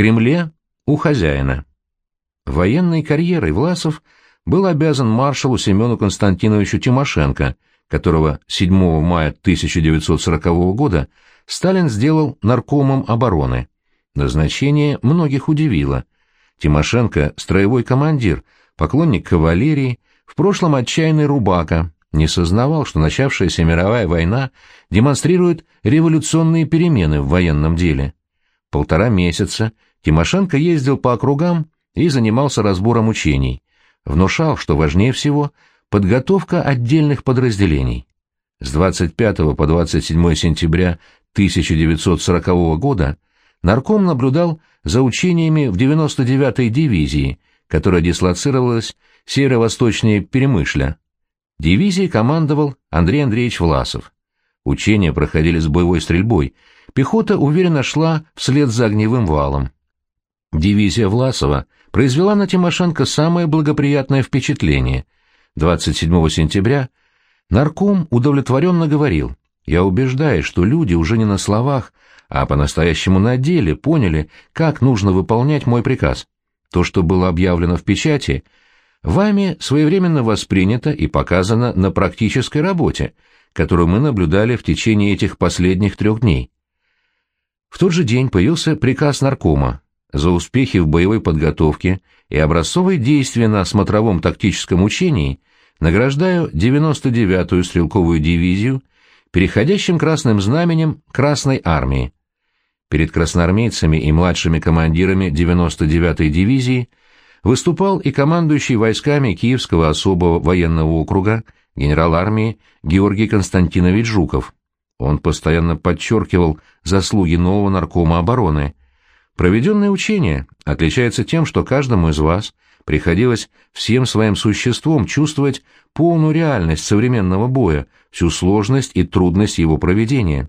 Кремле у хозяина. Военной карьерой Власов был обязан маршалу Семену Константиновичу Тимошенко, которого 7 мая 1940 года Сталин сделал наркомом обороны. Назначение многих удивило. Тимошенко – строевой командир, поклонник кавалерии, в прошлом отчаянный рубака, не сознавал, что начавшаяся мировая война демонстрирует революционные перемены в военном деле. Полтора месяца Тимошенко ездил по округам и занимался разбором учений, внушал, что важнее всего подготовка отдельных подразделений. С 25 по 27 сентября 1940 года нарком наблюдал за учениями в 99-й дивизии, которая дислоцировалась северо-восточнее Перемышля. Дивизией командовал Андрей Андреевич Власов. Учения проходили с боевой стрельбой, пехота уверенно шла вслед за огневым валом. Дивизия Власова произвела на Тимошенко самое благоприятное впечатление. 27 сентября нарком удовлетворенно говорил, «Я убеждаюсь, что люди уже не на словах, а по-настоящему на деле поняли, как нужно выполнять мой приказ. То, что было объявлено в печати, вами своевременно воспринято и показано на практической работе, которую мы наблюдали в течение этих последних трех дней. В тот же день появился приказ наркома за успехи в боевой подготовке и образцовые действия на смотровом тактическом учении награждаю 99-ю стрелковую дивизию переходящим красным знаменем Красной армии. Перед красноармейцами и младшими командирами 99-й дивизии выступал и командующий войсками Киевского особого военного округа генерал армии Георгий Константинович Жуков. Он постоянно подчеркивал заслуги нового наркома обороны. Проведенное учение отличается тем, что каждому из вас приходилось всем своим существом чувствовать полную реальность современного боя, всю сложность и трудность его проведения.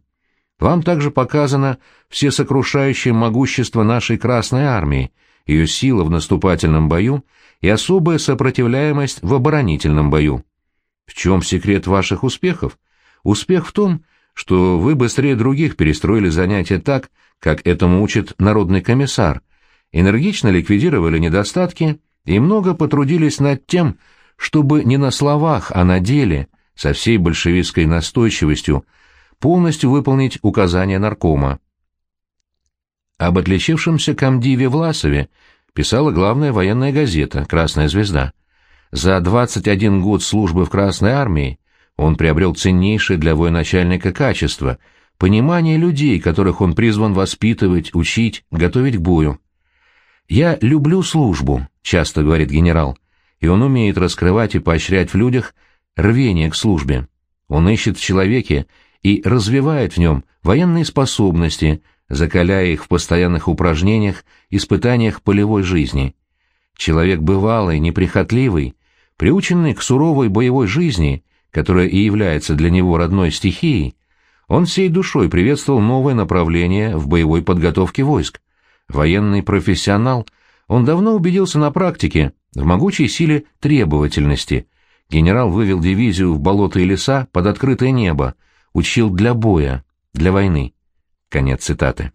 Вам также показано всесокрушающее могущество нашей Красной Армии, ее сила в наступательном бою и особая сопротивляемость в оборонительном бою. В чем секрет ваших успехов? Успех в том, что вы быстрее других перестроили занятия так, как этому учит народный комиссар, энергично ликвидировали недостатки и много потрудились над тем, чтобы не на словах, а на деле, со всей большевистской настойчивостью, полностью выполнить указания наркома. Об отличившемся комдиве Власове писала главная военная газета «Красная звезда». За 21 год службы в Красной армии он приобрел ценнейшее для военачальника качество – понимание людей, которых он призван воспитывать, учить, готовить к бою. «Я люблю службу», — часто говорит генерал, и он умеет раскрывать и поощрять в людях рвение к службе. Он ищет в человеке и развивает в нем военные способности, закаляя их в постоянных упражнениях, испытаниях полевой жизни. Человек бывалый, неприхотливый, приученный к суровой боевой жизни, которая и является для него родной стихией, он всей душой приветствовал новое направление в боевой подготовке войск. Военный профессионал, он давно убедился на практике в могучей силе требовательности. Генерал вывел дивизию в болота и леса под открытое небо, учил для боя, для войны. Конец цитаты.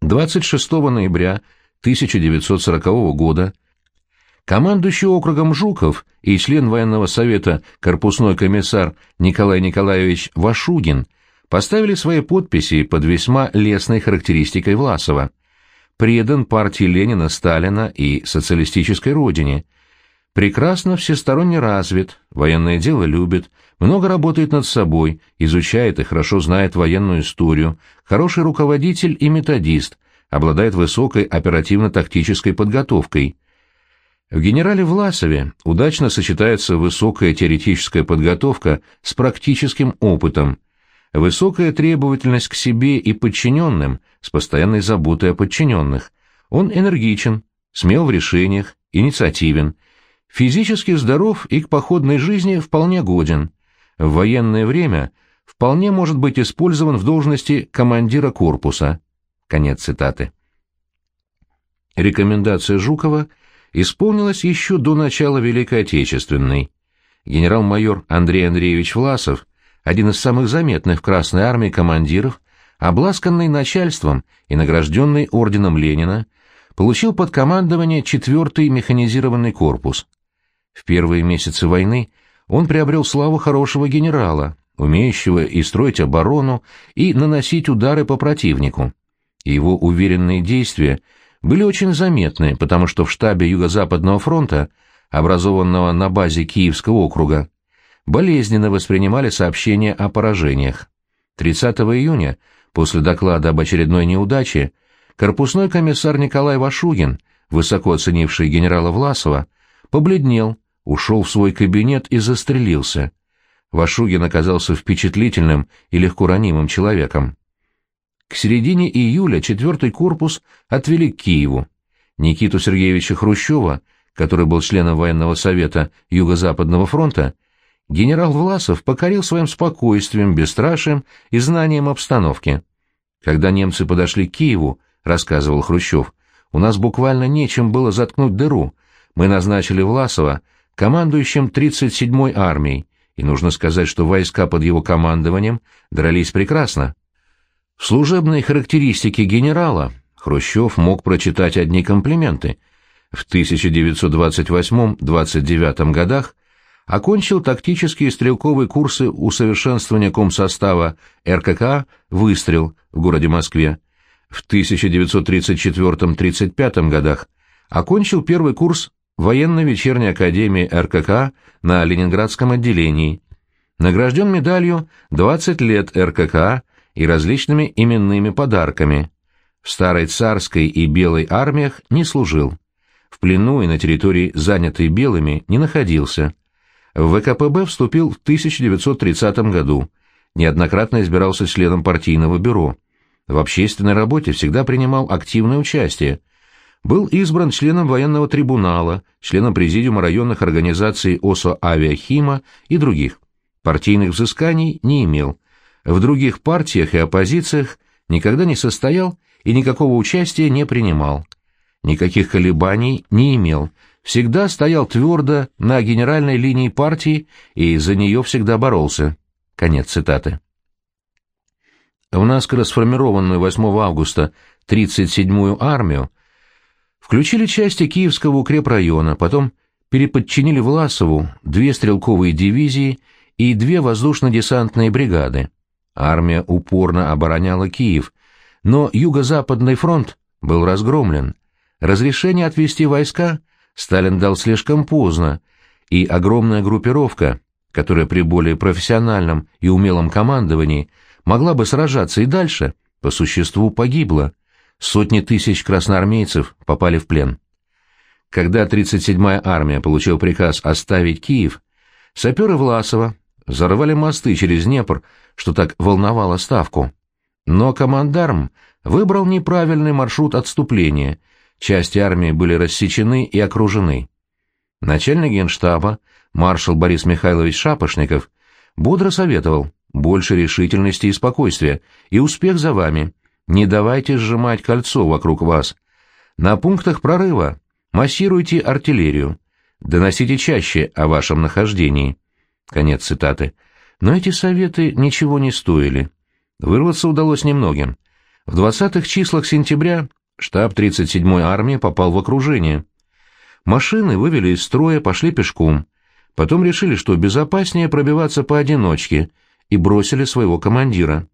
26 ноября 1940 года Командующий округом Жуков и член военного совета корпусной комиссар Николай Николаевич Вашугин поставили свои подписи под весьма лестной характеристикой Власова. Предан партии Ленина, Сталина и социалистической родине. Прекрасно всесторонне развит, военное дело любит, много работает над собой, изучает и хорошо знает военную историю, хороший руководитель и методист, обладает высокой оперативно-тактической подготовкой – в генерале Власове удачно сочетается высокая теоретическая подготовка с практическим опытом, высокая требовательность к себе и подчиненным с постоянной заботой о подчиненных. Он энергичен, смел в решениях, инициативен, физически здоров и к походной жизни вполне годен. В военное время вполне может быть использован в должности командира корпуса. Конец цитаты. Рекомендация Жукова – исполнилось еще до начала Великой Отечественной. Генерал-майор Андрей Андреевич Власов, один из самых заметных в Красной армии командиров, обласканный начальством и награжденный орденом Ленина, получил под командование 4-й механизированный корпус. В первые месяцы войны он приобрел славу хорошего генерала, умеющего и строить оборону, и наносить удары по противнику. Его уверенные действия были очень заметны, потому что в штабе Юго-Западного фронта, образованного на базе Киевского округа, болезненно воспринимали сообщения о поражениях. 30 июня, после доклада об очередной неудаче, корпусной комиссар Николай Вашугин, высоко оценивший генерала Власова, побледнел, ушел в свой кабинет и застрелился. Вашугин оказался впечатлительным и легко ранимым человеком. К середине июля четвертый корпус отвели к Киеву. Никиту Сергеевича Хрущева, который был членом военного совета Юго-Западного фронта, генерал Власов покорил своим спокойствием, бесстрашием и знанием обстановки. Когда немцы подошли к Киеву, рассказывал Хрущев, у нас буквально нечем было заткнуть дыру. Мы назначили Власова командующим 37-й армией, и нужно сказать, что войска под его командованием дрались прекрасно. В служебной характеристике генерала Хрущев мог прочитать одни комплименты. В 1928-29 годах окончил тактические стрелковые курсы усовершенствования комсостава РКК «Выстрел» в городе Москве. В 1934-35 годах окончил первый курс военно-вечерней академии РКК на Ленинградском отделении. Награжден медалью «20 лет РКК» и различными именными подарками. В старой царской и белой армиях не служил. В плену и на территории, занятой белыми, не находился. В ВКПБ вступил в 1930 году, неоднократно избирался членом партийного бюро. В общественной работе всегда принимал активное участие. Был избран членом военного трибунала, членом президиума районных организаций ОСО «Авиахима» и других. Партийных взысканий не имел. В других партиях и оппозициях никогда не состоял и никакого участия не принимал. Никаких колебаний не имел, всегда стоял твердо на генеральной линии партии и за нее всегда боролся. Конец цитаты. В наскоро сформированную 8 августа 37-ю армию включили части Киевского укрепрайона, потом переподчинили Власову две стрелковые дивизии и две воздушно-десантные бригады. Армия упорно обороняла Киев, но Юго-Западный фронт был разгромлен. Разрешение отвести войска Сталин дал слишком поздно, и огромная группировка, которая при более профессиональном и умелом командовании могла бы сражаться и дальше, по существу погибла. Сотни тысяч красноармейцев попали в плен. Когда 37-я армия получила приказ оставить Киев, саперы Власова взорвали мосты через Днепр, что так волновало Ставку. Но командарм выбрал неправильный маршрут отступления, части армии были рассечены и окружены. Начальник генштаба, маршал Борис Михайлович Шапошников, бодро советовал больше решительности и спокойствия, и успех за вами. Не давайте сжимать кольцо вокруг вас. На пунктах прорыва массируйте артиллерию, доносите чаще о вашем нахождении. Конец цитаты. Но эти советы ничего не стоили. Вырваться удалось немногим. В 20-х числах сентября штаб 37-й армии попал в окружение. Машины вывели из строя, пошли пешком. Потом решили, что безопаснее пробиваться поодиночке, и бросили своего командира.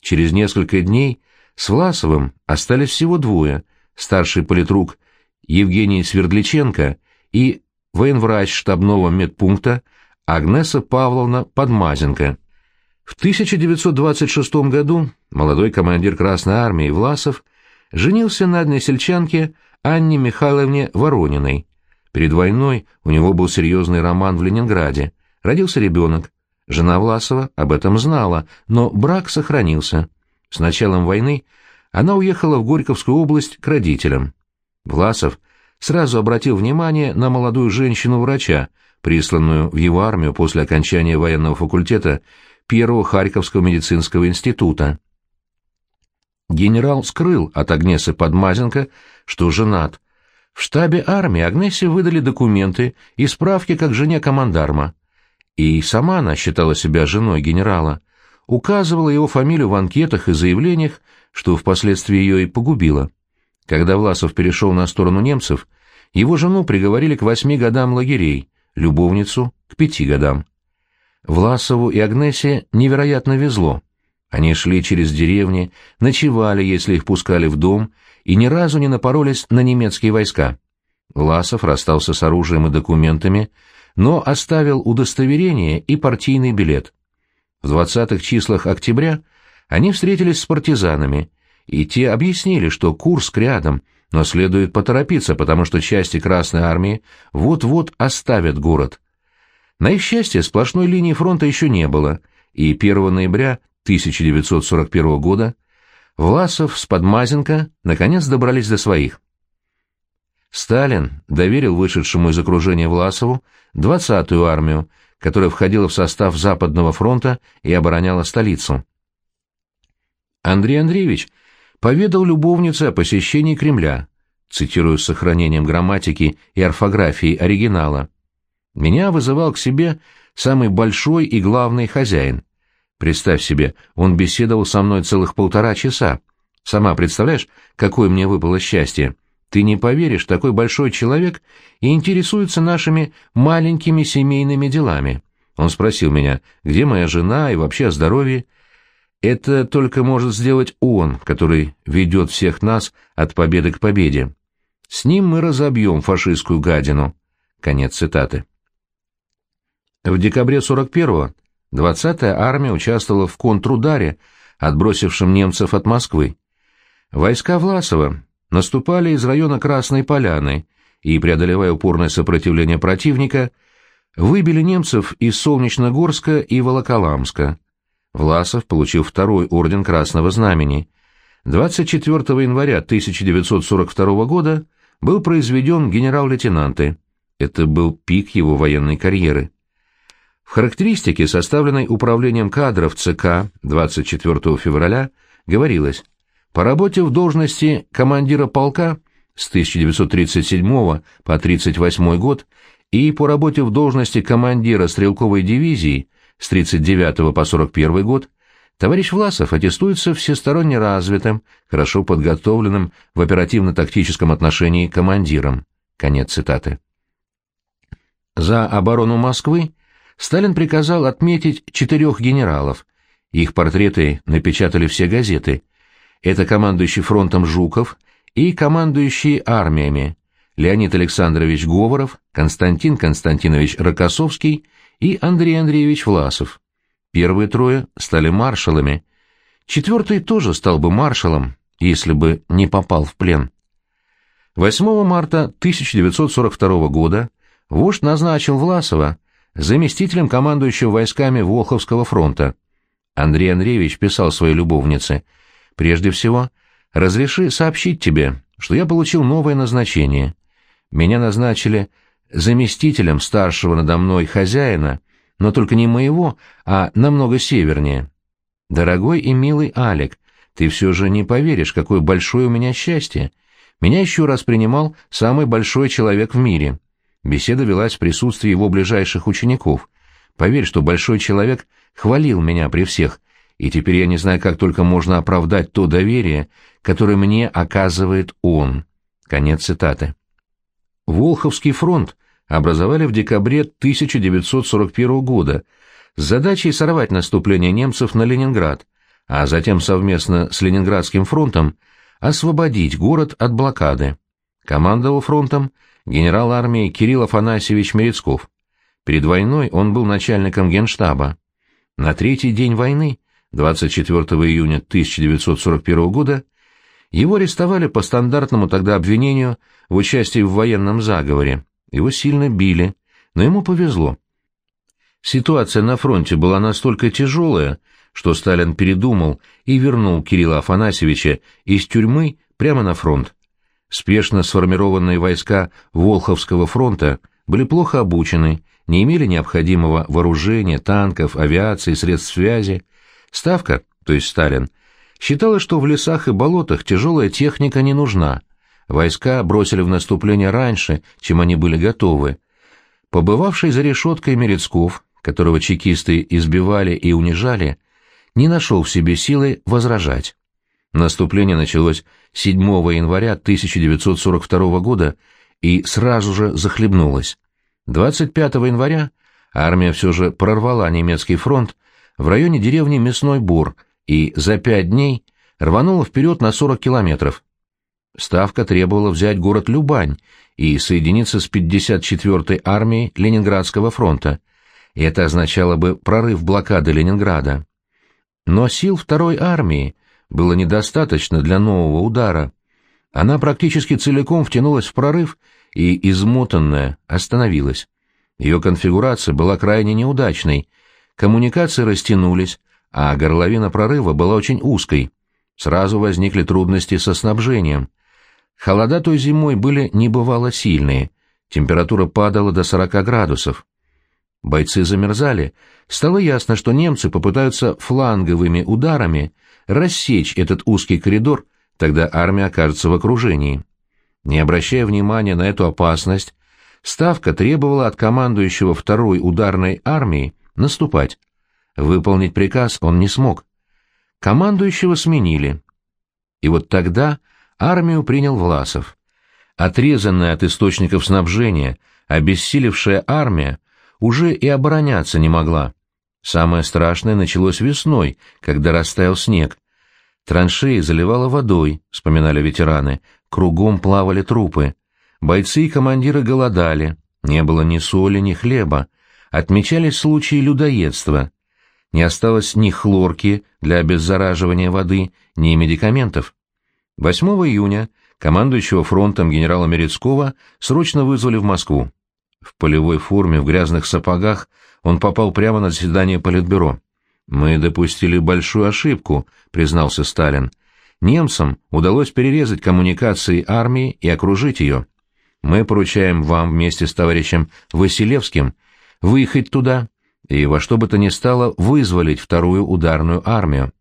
Через несколько дней с Власовым остались всего двое, старший политрук Евгений Свердличенко и военврач штабного медпункта Агнеса Павловна Подмазенко. В 1926 году молодой командир Красной Армии Власов женился на односельчанке Анне Михайловне Ворониной. Перед войной у него был серьезный роман в Ленинграде. Родился ребенок. Жена Власова об этом знала, но брак сохранился. С началом войны она уехала в Горьковскую область к родителям. Власов сразу обратил внимание на молодую женщину-врача, присланную в его армию после окончания военного факультета Первого Харьковского медицинского института. Генерал скрыл от Агнесы Подмазенко, что женат. В штабе армии Агнесе выдали документы и справки как жене командарма. И сама она считала себя женой генерала. указывала его фамилию в анкетах и заявлениях, что впоследствии ее и погубило. Когда Власов перешел на сторону немцев, его жену приговорили к восьми годам лагерей, любовницу — к пяти годам. Власову и Агнесе невероятно везло. Они шли через деревни, ночевали, если их пускали в дом, и ни разу не напоролись на немецкие войска. Власов расстался с оружием и документами, но оставил удостоверение и партийный билет. В 20-х числах октября они встретились с партизанами, и те объяснили, что Курск рядом, но следует поторопиться, потому что части Красной Армии вот-вот оставят город. На их счастье сплошной линии фронта еще не было, и 1 ноября 1941 года Власов с Подмазенко наконец добрались до своих. Сталин доверил вышедшему из окружения Власову 20-ю армию, которая входила в состав Западного фронта и обороняла столицу. Андрей Андреевич поведал любовнице о посещении Кремля, цитирую с сохранением грамматики и орфографии оригинала. «Меня вызывал к себе самый большой и главный хозяин. Представь себе, он беседовал со мной целых полтора часа. Сама представляешь, какое мне выпало счастье?» Ты не поверишь, такой большой человек и интересуется нашими маленькими семейными делами. Он спросил меня, где моя жена и вообще о здоровье. Это только может сделать он, который ведет всех нас от победы к победе. С ним мы разобьем фашистскую гадину. Конец цитаты. В декабре 41-го 20-я армия участвовала в контрударе, отбросившем немцев от Москвы. Войска Власова наступали из района Красной Поляны и, преодолевая упорное сопротивление противника, выбили немцев из Солнечногорска и Волоколамска. Власов получил второй орден Красного Знамени. 24 января 1942 года был произведен генерал-лейтенанты. Это был пик его военной карьеры. В характеристике, составленной Управлением кадров ЦК 24 февраля, говорилось по работе в должности командира полка с 1937 по 1938 год и по работе в должности командира стрелковой дивизии с 1939 по 1941 год товарищ Власов аттестуется всесторонне развитым, хорошо подготовленным в оперативно-тактическом отношении командиром. Конец цитаты. За оборону Москвы Сталин приказал отметить четырех генералов. Их портреты напечатали все газеты, это командующий фронтом Жуков и командующие армиями Леонид Александрович Говоров, Константин Константинович Рокоссовский и Андрей Андреевич Власов. Первые трое стали маршалами. Четвертый тоже стал бы маршалом, если бы не попал в плен. 8 марта 1942 года вождь назначил Власова заместителем командующего войсками Волховского фронта. Андрей Андреевич писал своей любовнице – Прежде всего, разреши сообщить тебе, что я получил новое назначение. Меня назначили заместителем старшего надо мной хозяина, но только не моего, а намного севернее. Дорогой и милый Алик, ты все же не поверишь, какое большое у меня счастье. Меня еще раз принимал самый большой человек в мире. Беседа велась в присутствии его ближайших учеников. Поверь, что большой человек хвалил меня при всех, и теперь я не знаю, как только можно оправдать то доверие, которое мне оказывает он. Конец цитаты. Волховский фронт образовали в декабре 1941 года с задачей сорвать наступление немцев на Ленинград, а затем совместно с Ленинградским фронтом освободить город от блокады. Командовал фронтом генерал армии Кирилл Афанасьевич Мерецков. Перед войной он был начальником генштаба. На третий день войны 24 июня 1941 года его арестовали по стандартному тогда обвинению в участии в военном заговоре. Его сильно били, но ему повезло. Ситуация на фронте была настолько тяжелая, что Сталин передумал и вернул Кирилла Афанасьевича из тюрьмы прямо на фронт. Спешно сформированные войска Волховского фронта были плохо обучены, не имели необходимого вооружения, танков, авиации, средств связи, Ставка, то есть Сталин, считала, что в лесах и болотах тяжелая техника не нужна. Войска бросили в наступление раньше, чем они были готовы. Побывавший за решеткой Мерецков, которого чекисты избивали и унижали, не нашел в себе силы возражать. Наступление началось 7 января 1942 года и сразу же захлебнулось. 25 января армия все же прорвала немецкий фронт в районе деревни Мясной Бор и за пять дней рванула вперед на 40 километров. Ставка требовала взять город Любань и соединиться с 54-й армией Ленинградского фронта. Это означало бы прорыв блокады Ленинграда. Но сил второй армии было недостаточно для нового удара. Она практически целиком втянулась в прорыв и, измотанная, остановилась. Ее конфигурация была крайне неудачной, коммуникации растянулись, а горловина прорыва была очень узкой. Сразу возникли трудности со снабжением. Холода той зимой были небывало сильные, температура падала до 40 градусов. Бойцы замерзали, стало ясно, что немцы попытаются фланговыми ударами рассечь этот узкий коридор, тогда армия окажется в окружении. Не обращая внимания на эту опасность, Ставка требовала от командующего второй ударной армии наступать. Выполнить приказ он не смог. Командующего сменили. И вот тогда армию принял Власов. Отрезанная от источников снабжения, обессилевшая армия уже и обороняться не могла. Самое страшное началось весной, когда растаял снег. Траншеи заливало водой, вспоминали ветераны, кругом плавали трупы. Бойцы и командиры голодали, не было ни соли, ни хлеба. Отмечались случаи людоедства. Не осталось ни хлорки для обеззараживания воды, ни медикаментов. 8 июня командующего фронтом генерала Мерецкого срочно вызвали в Москву. В полевой форме, в грязных сапогах, он попал прямо на заседание Политбюро. «Мы допустили большую ошибку», — признался Сталин. «Немцам удалось перерезать коммуникации армии и окружить ее. Мы поручаем вам вместе с товарищем Василевским выехать туда и во что бы то ни стало вызволить вторую ударную армию.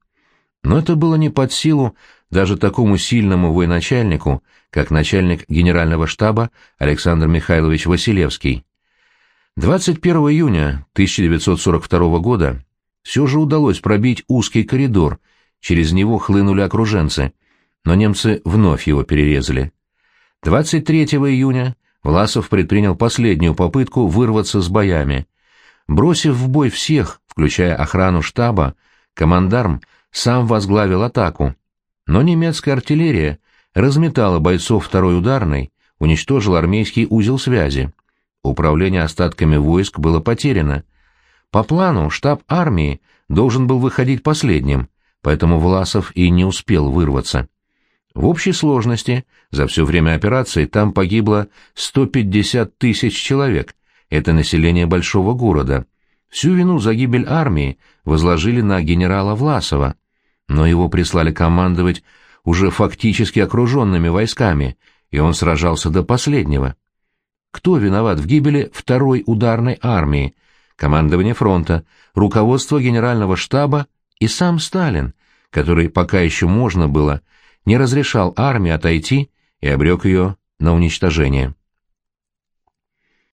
Но это было не под силу даже такому сильному военачальнику, как начальник генерального штаба Александр Михайлович Василевский. 21 июня 1942 года все же удалось пробить узкий коридор, через него хлынули окруженцы, но немцы вновь его перерезали. 23 июня Власов предпринял последнюю попытку вырваться с боями. Бросив в бой всех, включая охрану штаба, командарм сам возглавил атаку. Но немецкая артиллерия разметала бойцов второй ударной, уничтожила армейский узел связи. Управление остатками войск было потеряно. По плану штаб армии должен был выходить последним, поэтому Власов и не успел вырваться. В общей сложности за все время операции там погибло 150 тысяч человек, это население большого города. Всю вину за гибель армии возложили на генерала Власова, но его прислали командовать уже фактически окруженными войсками, и он сражался до последнего. Кто виноват в гибели второй ударной армии, командование фронта, руководство генерального штаба и сам Сталин, который, пока еще можно было, не разрешал армии отойти и обрек ее на уничтожение.